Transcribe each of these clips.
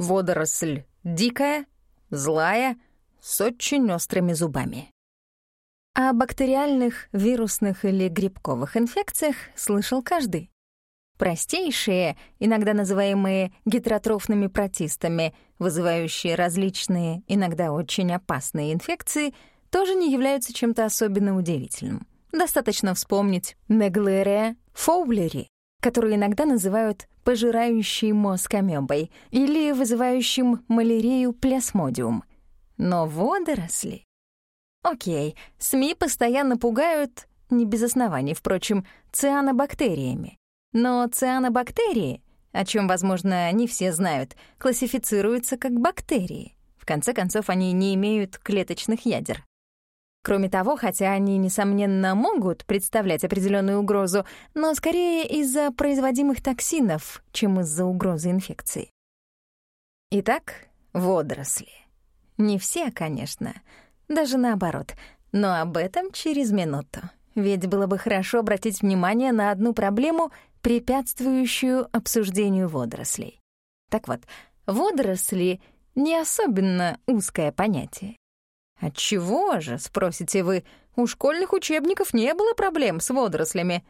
Водоросль дикая, злая, с очень острыми зубами. О бактериальных, вирусных или грибковых инфекциях слышал каждый. Простейшие, иногда называемые гетеротрофными протистами, вызывающие различные, иногда очень опасные инфекции, тоже не являются чем-то особенно удивительным. Достаточно вспомнить Неглерия фоулери, которую иногда называют пожирающей мозг амебой или вызывающим малярию плазмодиум. Но водоросли... Окей, СМИ постоянно пугают, не без оснований, впрочем, цианобактериями. Но цианобактерии, о чем, возможно, не все знают, классифицируются как бактерии. В конце концов, они не имеют клеточных ядер. Кроме того, хотя они, несомненно, могут представлять определенную угрозу, но скорее из-за производимых токсинов, чем из-за угрозы инфекции. Итак, водоросли. Не все, конечно, даже наоборот, но об этом через минуту. Ведь было бы хорошо обратить внимание на одну проблему, препятствующую обсуждению водорослей. Так вот, водоросли — не особенно узкое понятие. «Отчего же?» — спросите вы. «У школьных учебников не было проблем с водорослями».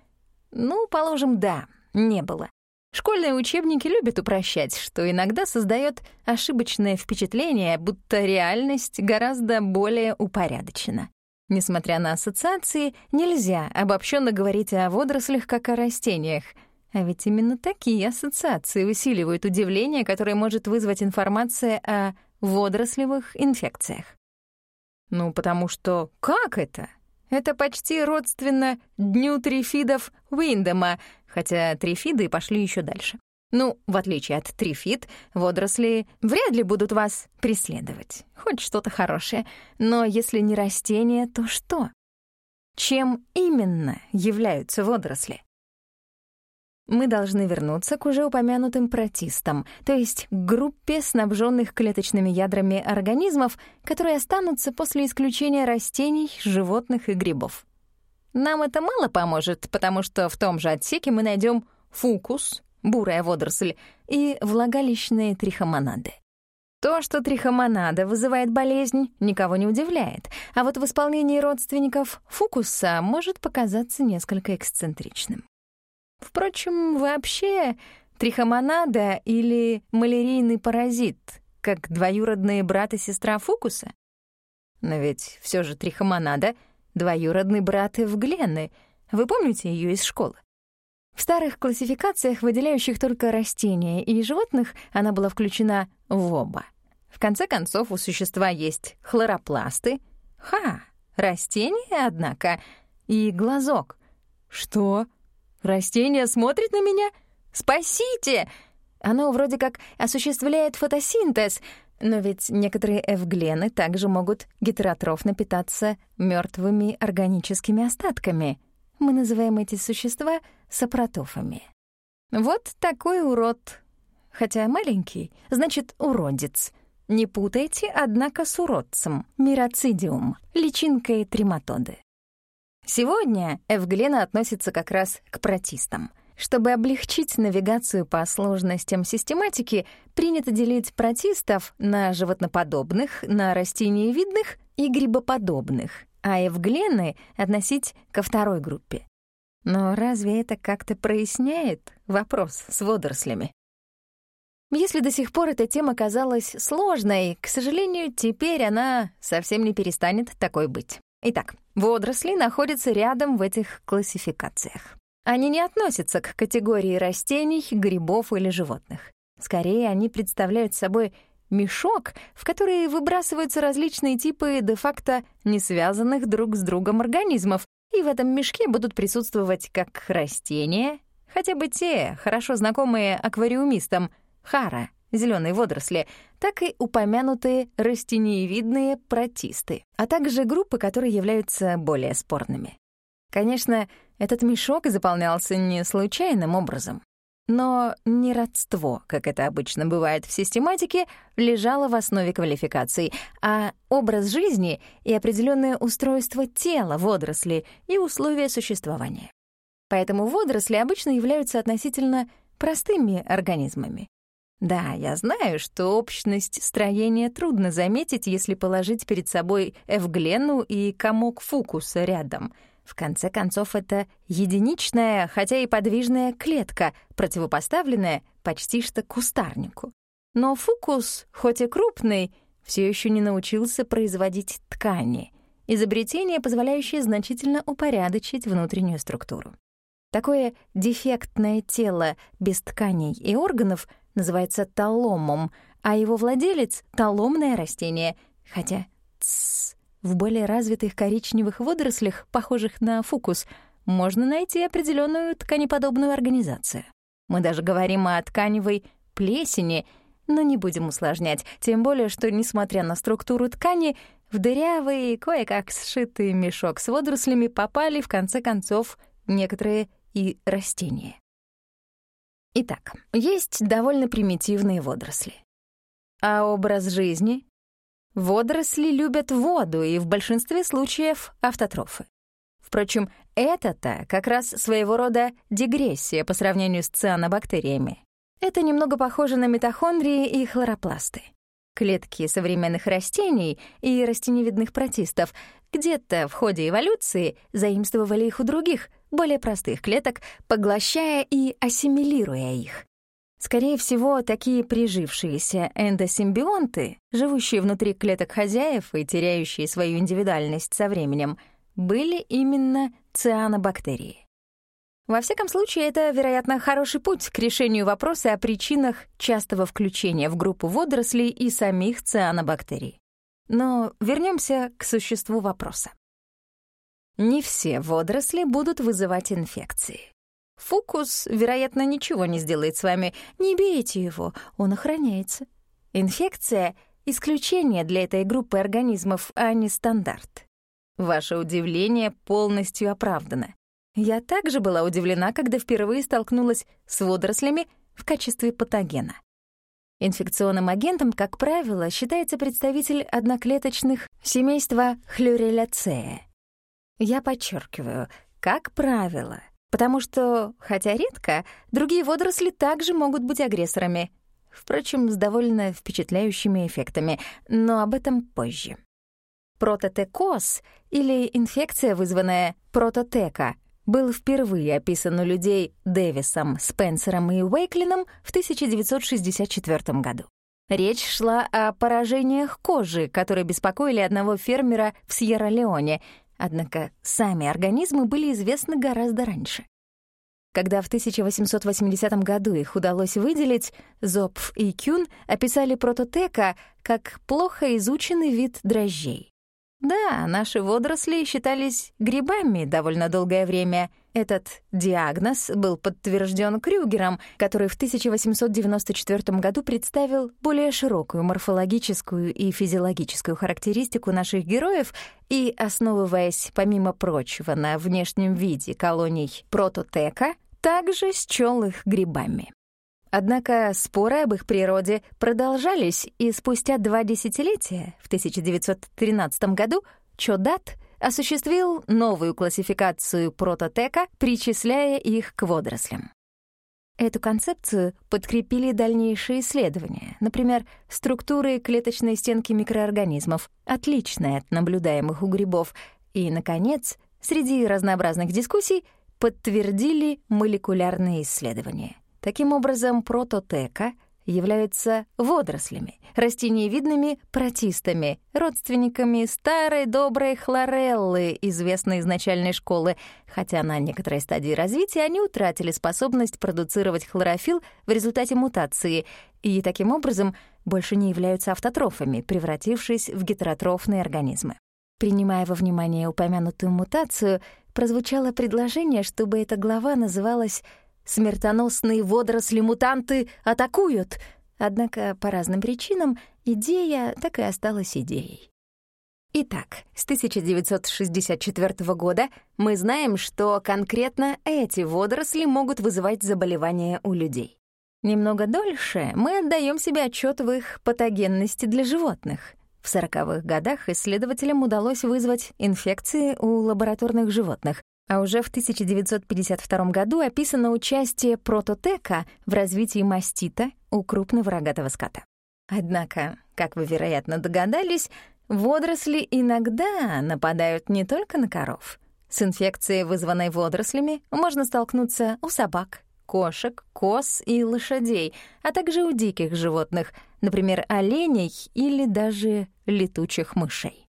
Ну, положим, да, не было. Школьные учебники любят упрощать, что иногда создает ошибочное впечатление, будто реальность гораздо более упорядочена. Несмотря на ассоциации, нельзя обобщенно говорить о водорослях как о растениях. А ведь именно такие ассоциации усиливают удивление, которое может вызвать информация о водорослевых инфекциях. Ну, потому что как это? Это почти родственно дню трифидов Уиндема, хотя трифиды пошли еще дальше. Ну, в отличие от трифид, водоросли вряд ли будут вас преследовать. Хоть что-то хорошее. Но если не растения, то что? Чем именно являются водоросли? Мы должны вернуться к уже упомянутым протистам, то есть к группе снабженных клеточными ядрами организмов, которые останутся после исключения растений, животных и грибов. Нам это мало поможет, потому что в том же отсеке мы найдем фукус, бурая водоросль, и влагалищные трихомонады. То, что трихомонада вызывает болезнь, никого не удивляет, а вот в исполнении родственников фукуса может показаться несколько эксцентричным. Впрочем, вообще трихомонада или малярийный паразит, как двоюродные брат и сестра Фукуса? Но ведь все же трихомонада — двоюродный брат Эвглены. Вы помните ее из школы? В старых классификациях, выделяющих только растения и животных, она была включена в оба. В конце концов, у существа есть хлоропласты. Ха! Растение, однако, и глазок. Что? Растение смотрит на меня? Спасите! Оно вроде как осуществляет фотосинтез, но ведь некоторые эвглены также могут гетеротрофно питаться мертвыми органическими остатками. Мы называем эти существа сапротофами. Вот такой урод. Хотя маленький, значит, уродец. Не путайте, однако, с уродцем, мироцидиум, личинкой трематоды. Сегодня Эвглена относится как раз к протистам. Чтобы облегчить навигацию по сложностям систематики, принято делить протистов на животноподобных, на растениевидных и грибоподобных, а Эвглены относить ко второй группе. Но разве это как-то проясняет вопрос с водорослями? Если до сих пор эта тема казалась сложной, к сожалению, теперь она совсем не перестанет такой быть. Итак, водоросли находятся рядом в этих классификациях. Они не относятся к категории растений, грибов или животных. Скорее, они представляют собой мешок, в который выбрасываются различные типы де-факто не связанных друг с другом организмов, и в этом мешке будут присутствовать как растения, хотя бы те, хорошо знакомые аквариумистам, хара, зеленые водоросли, так и упомянутые растениевидные протисты, а также группы, которые являются более спорными. Конечно, этот мешок заполнялся не случайным образом. Но не родство, как это обычно бывает в систематике, лежало в основе квалификации, а образ жизни и определенное устройство тела водоросли и условия существования. Поэтому водоросли обычно являются относительно простыми организмами. Да, я знаю, что общность строения трудно заметить, если положить перед собой эвглену и комок фукуса рядом. В конце концов, это единичная, хотя и подвижная клетка, противопоставленная почти что кустарнику. Но фукус, хоть и крупный, все еще не научился производить ткани, изобретение, позволяющее значительно упорядочить внутреннюю структуру. Такое дефектное тело без тканей и органов — называется таломом, а его владелец — таломное растение. Хотя, тссс, в более развитых коричневых водорослях, похожих на фукус, можно найти определенную тканеподобную организацию. Мы даже говорим о тканевой плесени, но не будем усложнять, тем более, что, несмотря на структуру ткани, в дырявый, кое-как сшитый мешок с водорослями попали, в конце концов, некоторые и растения. Итак, есть довольно примитивные водоросли. А образ жизни? Водоросли любят воду и в большинстве случаев автотрофы. Впрочем, это-то как раз своего рода дегрессия по сравнению с цианобактериями. Это немного похоже на митохондрии и хлоропласты. Клетки современных растений и растеневидных протистов где-то в ходе эволюции заимствовали их у других, более простых клеток, поглощая и ассимилируя их. Скорее всего, такие прижившиеся эндосимбионты, живущие внутри клеток хозяев и теряющие свою индивидуальность со временем, были именно цианобактерии. Во всяком случае, это, вероятно, хороший путь к решению вопроса о причинах частого включения в группу водорослей и самих цианобактерий. Но вернемся к существу вопроса. Не все водоросли будут вызывать инфекции. Фукус, вероятно, ничего не сделает с вами. Не бейте его, он охраняется. Инфекция — исключение для этой группы организмов, а не стандарт. Ваше удивление полностью оправдано. Я также была удивлена, когда впервые столкнулась с водорослями в качестве патогена. Инфекционным агентом, как правило, считается представитель одноклеточных семейства хлюреляцея. Я подчеркиваю, как правило, потому что, хотя редко, другие водоросли также могут быть агрессорами, впрочем, с довольно впечатляющими эффектами, но об этом позже. Прототекоз или инфекция, вызванная прототека, был впервые описан у людей Дэвисом, Спенсером и Уэйклином в 1964 году. Речь шла о поражениях кожи, которые беспокоили одного фермера в Сьерра-Леоне, Однако сами организмы были известны гораздо раньше. Когда в 1880 году их удалось выделить, Зопф и Кюн описали прототека как плохо изученный вид дрожжей. Да, наши водоросли считались грибами довольно долгое время. Этот диагноз был подтвержден Крюгером, который в 1894 году представил более широкую морфологическую и физиологическую характеристику наших героев и, основываясь, помимо прочего, на внешнем виде колоний прототека, также счёл их грибами. Однако споры об их природе продолжались, и спустя два десятилетия, в 1913 году, Чодат осуществил новую классификацию прототека, причисляя их к водорослям. Эту концепцию подкрепили дальнейшие исследования, например, структуры клеточной стенки микроорганизмов, отличные от наблюдаемых у грибов, и, наконец, среди разнообразных дискуссий подтвердили молекулярные исследования. Таким образом, прототека являются водорослями, растениевидными протистами, родственниками старой доброй хлореллы, известной из начальной школы, хотя на некоторой стадии развития они утратили способность продуцировать хлорофилл в результате мутации и таким образом больше не являются автотрофами, превратившись в гетеротрофные организмы. Принимая во внимание упомянутую мутацию, прозвучало предложение, чтобы эта глава называлась Смертоносные водоросли-мутанты атакуют. Однако по разным причинам идея так и осталась идеей. Итак, с 1964 года мы знаем, что конкретно эти водоросли могут вызывать заболевания у людей. Немного дольше мы отдаем себе отчет в их патогенности для животных. В 40-х годах исследователям удалось вызвать инфекции у лабораторных животных, а уже в 1952 году описано участие прототека в развитии мастита у крупного рогатого скота. Однако, как вы, вероятно, догадались, водоросли иногда нападают не только на коров. С инфекцией, вызванной водорослями, можно столкнуться у собак, кошек, коз и лошадей, а также у диких животных, например, оленей или даже летучих мышей.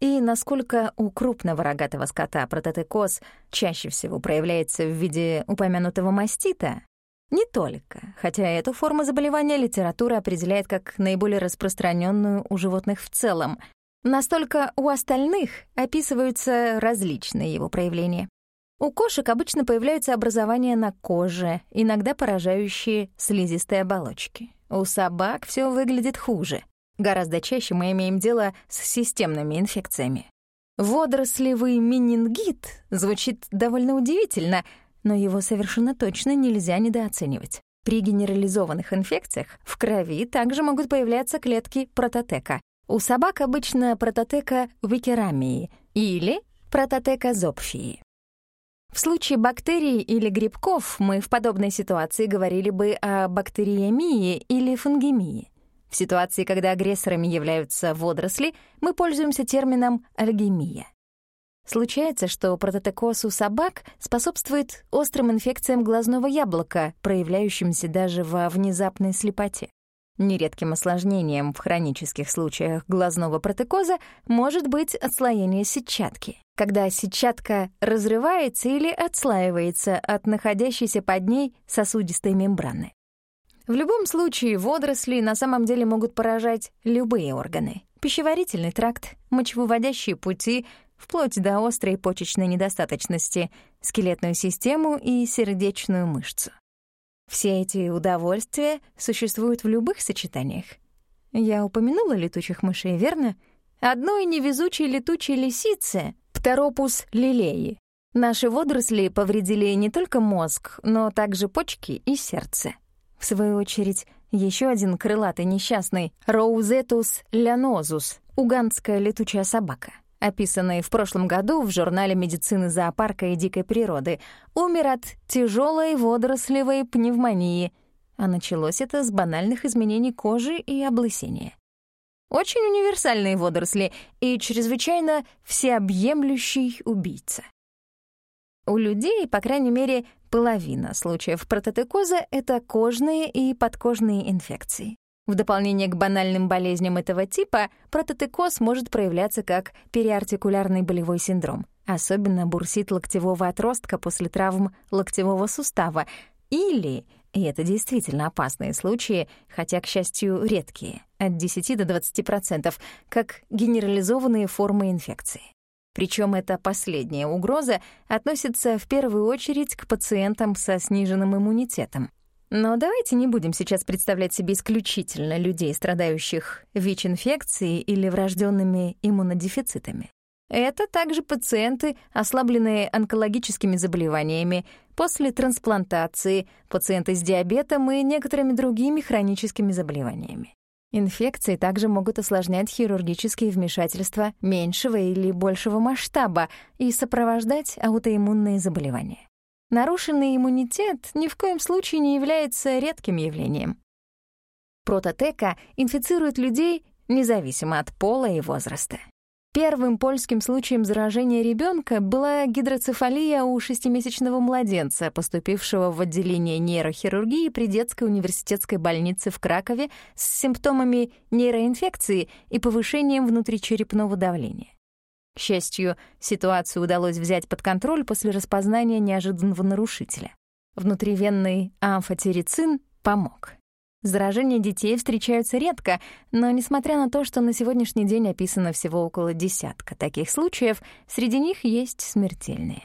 И насколько у крупного рогатого скота прототекоз чаще всего проявляется в виде упомянутого мастита, не только, хотя эту форму заболевания литература определяет как наиболее распространенную у животных в целом, настолько у остальных описываются различные его проявления. У кошек обычно появляются образования на коже, иногда поражающие слизистые оболочки. У собак все выглядит хуже. Гораздо чаще мы имеем дело с системными инфекциями. Водорослевый менингит звучит довольно удивительно, но его совершенно точно нельзя недооценивать. При генерализованных инфекциях в крови также могут появляться клетки прототека. У собак обычно прототека викерамии или прототека зопфии. В случае бактерий или грибков мы в подобной ситуации говорили бы о бактериемии или фунгемии. В ситуации, когда агрессорами являются водоросли, мы пользуемся термином альгемия. Случается, что прототекоз у собак способствует острым инфекциям глазного яблока, проявляющимся даже во внезапной слепоте. Нередким осложнением в хронических случаях глазного протекоза может быть отслоение сетчатки, когда сетчатка разрывается или отслаивается от находящейся под ней сосудистой мембраны. В любом случае водоросли на самом деле могут поражать любые органы — пищеварительный тракт, мочевыводящие пути, вплоть до острой почечной недостаточности, скелетную систему и сердечную мышцу. Все эти удовольствия существуют в любых сочетаниях. Я упомянула летучих мышей, верно? Одной невезучей летучей лисице, Птеропус лилеи, наши водоросли повредили не только мозг, но также почки и сердце. В свою очередь, еще один крылатый несчастный — Роузетус лянозус, угандская летучая собака — описанный в прошлом году в журнале медицины зоопарка и дикой природы, умер от тяжелой водорослевой пневмонии, а началось это с банальных изменений кожи и облысения. Очень универсальные водоросли и чрезвычайно всеобъемлющий убийца. У людей, по крайней мере, половина случаев прототекоза — это кожные и подкожные инфекции. В дополнение к банальным болезням этого типа, прототекоз может проявляться как периартикулярный болевой синдром, особенно бурсит локтевого отростка после травм локтевого сустава, или, и это действительно опасные случаи, хотя, к счастью, редкие, от 10 до 20%, как генерализованные формы инфекции. Причем эта последняя угроза относится в первую очередь к пациентам со сниженным иммунитетом — но давайте не будем сейчас представлять себе исключительно людей, страдающих ВИЧ-инфекцией или врожденными иммунодефицитами. Это также пациенты, ослабленные онкологическими заболеваниями, после трансплантации, пациенты с диабетом и некоторыми другими хроническими заболеваниями. Инфекции также могут осложнять хирургические вмешательства меньшего или большего масштаба и сопровождать аутоиммунные заболевания. Нарушенный иммунитет ни в коем случае не является редким явлением. Прототека инфицирует людей независимо от пола и возраста. Первым польским случаем заражения ребенка была гидроцефалия у шестимесячного младенца, поступившего в отделение нейрохирургии при детской университетской больнице в Кракове с симптомами нейроинфекции и повышением внутричерепного давления. К счастью, ситуацию удалось взять под контроль после распознания неожиданного нарушителя. Внутривенный амфотерицин помог. Заражения детей встречаются редко, но несмотря на то, что на сегодняшний день описано всего около десятка таких случаев, среди них есть смертельные.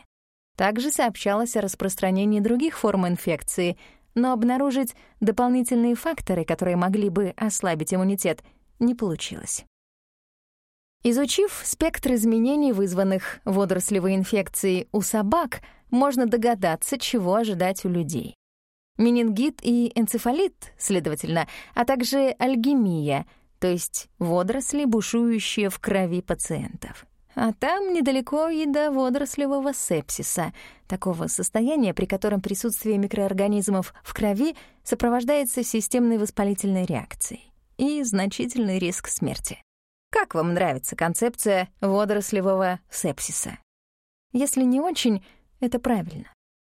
Также сообщалось о распространении других форм инфекции, но обнаружить дополнительные факторы, которые могли бы ослабить иммунитет, не получилось. Изучив спектр изменений, вызванных водорослевой инфекцией у собак, можно догадаться, чего ожидать у людей. Менингит и энцефалит, следовательно, а также альгемия, то есть водоросли, бушующие в крови пациентов. А там недалеко и до водорослевого сепсиса, такого состояния, при котором присутствие микроорганизмов в крови сопровождается системной воспалительной реакцией и значительный риск смерти. Как вам нравится концепция водорослевого сепсиса? Если не очень, это правильно.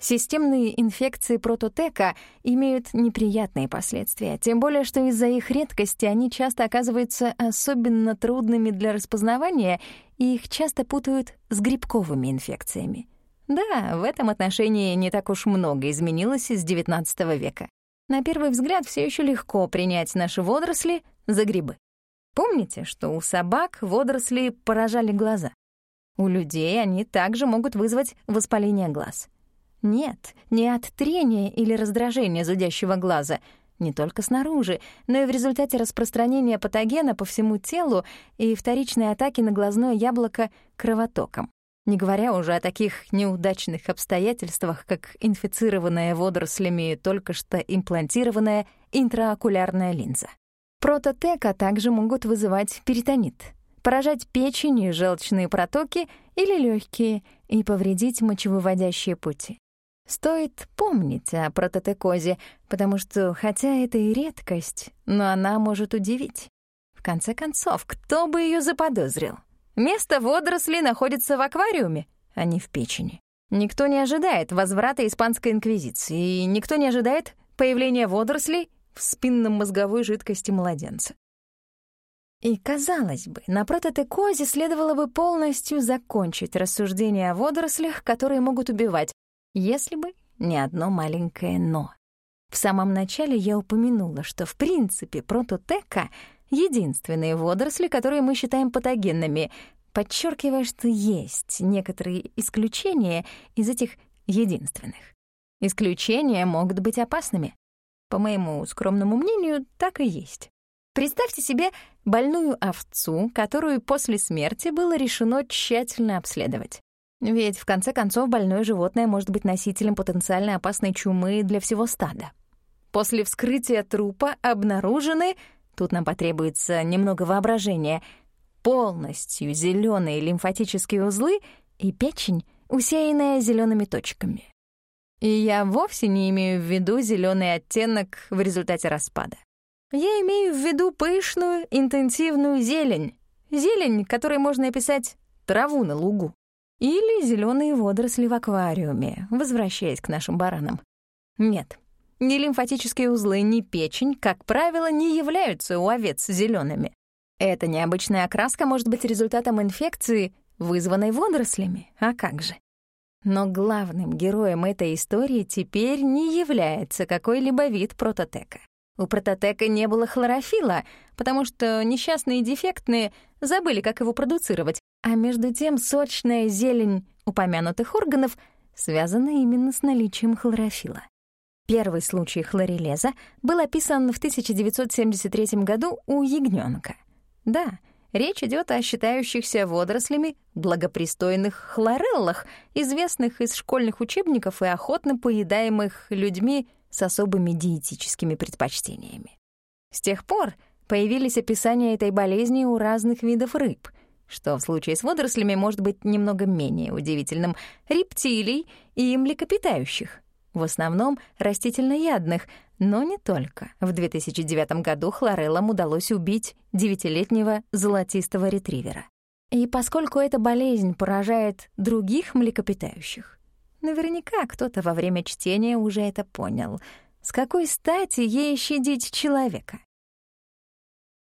Системные инфекции прототека имеют неприятные последствия, тем более что из-за их редкости они часто оказываются особенно трудными для распознавания, и их часто путают с грибковыми инфекциями. Да, в этом отношении не так уж много изменилось с XIX века. На первый взгляд все еще легко принять наши водоросли за грибы. Помните, что у собак водоросли поражали глаза? У людей они также могут вызвать воспаление глаз. Нет, не от трения или раздражения зудящего глаза, не только снаружи, но и в результате распространения патогена по всему телу и вторичной атаки на глазное яблоко кровотоком. Не говоря уже о таких неудачных обстоятельствах, как инфицированная водорослями только что имплантированная интраокулярная линза. Прототека также могут вызывать перитонит, поражать печень и желчные протоки или легкие и повредить мочевыводящие пути. Стоит помнить о прототекозе, потому что, хотя это и редкость, но она может удивить. В конце концов, кто бы ее заподозрил? Место водорослей находится в аквариуме, а не в печени. Никто не ожидает возврата Испанской Инквизиции, и никто не ожидает появления водорослей в спинно-мозговой жидкости младенца. И, казалось бы, на прототекозе следовало бы полностью закончить рассуждение о водорослях, которые могут убивать, если бы не одно маленькое «но». В самом начале я упомянула, что в принципе прототека — единственные водоросли, которые мы считаем патогенными, подчеркивая, что есть некоторые исключения из этих единственных. Исключения могут быть опасными. По моему скромному мнению, так и есть. Представьте себе больную овцу, которую после смерти было решено тщательно обследовать. Ведь, в конце концов, больное животное может быть носителем потенциально опасной чумы для всего стада. После вскрытия трупа обнаружены, тут нам потребуется немного воображения, полностью зеленые лимфатические узлы и печень, усеянная зелеными точками. И я вовсе не имею в виду зеленый оттенок в результате распада. Я имею в виду пышную, интенсивную зелень. Зелень, которой можно описать траву на лугу. Или зеленые водоросли в аквариуме, возвращаясь к нашим баранам. Нет, ни лимфатические узлы, ни печень, как правило, не являются у овец зелеными. Эта необычная окраска может быть результатом инфекции, вызванной водорослями. А как же? Но главным героем этой истории теперь не является какой-либо вид прототека. У прототека не было хлорофила, потому что несчастные дефектные забыли, как его продуцировать, а между тем сочная зелень упомянутых органов связана именно с наличием хлорофила. Первый случай хлорелеза был описан в 1973 году у ягнёнка. Да, речь идет о считающихся водорослями благопристойных хлореллах, известных из школьных учебников и охотно поедаемых людьми с особыми диетическими предпочтениями. С тех пор появились описания этой болезни у разных видов рыб, что в случае с водорослями может быть немного менее удивительным, рептилий и млекопитающих, в основном растительноядных, но не только. В 2009 году хлореллам удалось убить девятилетнего золотистого ретривера. И поскольку эта болезнь поражает других млекопитающих, Наверняка кто-то во время чтения уже это понял. С какой стати ей щадить человека?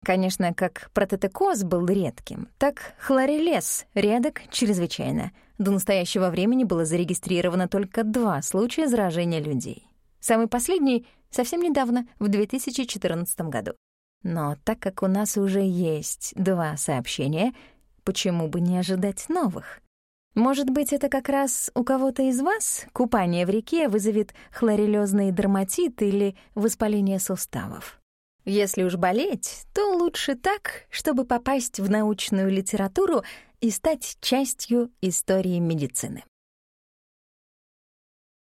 Конечно, как прототекоз был редким, так хлорелез редок чрезвычайно. До настоящего времени было зарегистрировано только два случая заражения людей. Самый последний — совсем недавно, в 2014 году. Но так как у нас уже есть два сообщения, почему бы не ожидать новых? Может быть, это как раз у кого-то из вас купание в реке вызовет хлорелёзный дерматит или воспаление суставов. Если уж болеть, то лучше так, чтобы попасть в научную литературу и стать частью истории медицины.